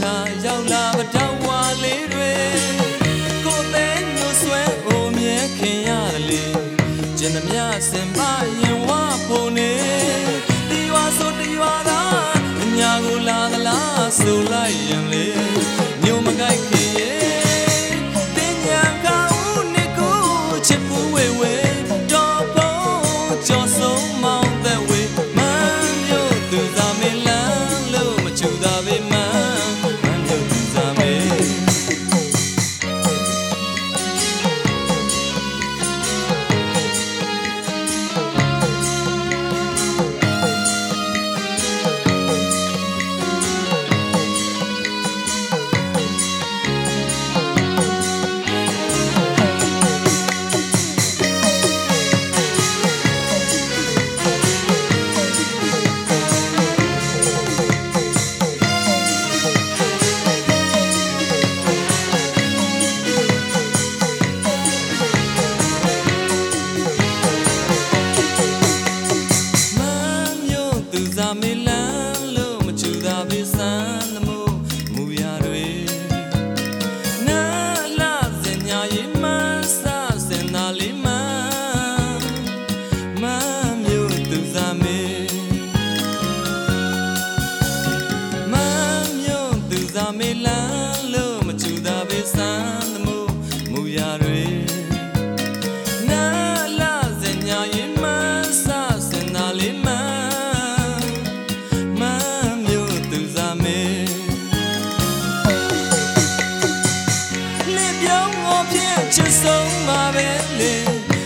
ခေါက်တစ်ခါရောက်လာမတောင်းဝါလေးတွေကိုယ်သေးမျိုးဆွဲအိုမြဲခင်ရတယ်လေကျင်သမျှစင်ပါရင်ဝဖို့နေဒီဝါဆိုဒီဝါသာအညာကိုလာသလားဆိုလိုက်ရင်လေမျိုးမကိုက်ခင်ရဲ့တင်ညာကောင်းနေကိုချစ်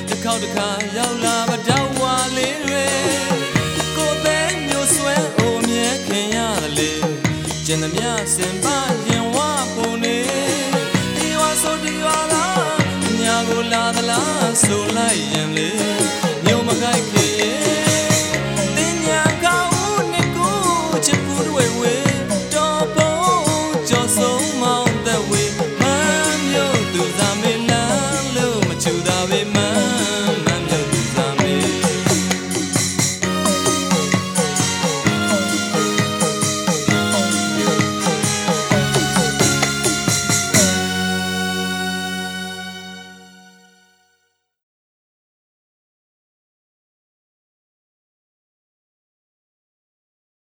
တစ်ခေါက်တစ်ခါရောက်လာမတော့ဝါလေးတွေကိုယ်သေးမျိုးဆွဲအိုမြဲခင်ရတယ်လေကျင်သမျှစင်ပါရင်ဝပုံနေဒီဝါဆိုဒီဝါလားညာကိုလာသလားဆိုလိုက်ရင်လေမျိုးမကိုက်ခင် Ah.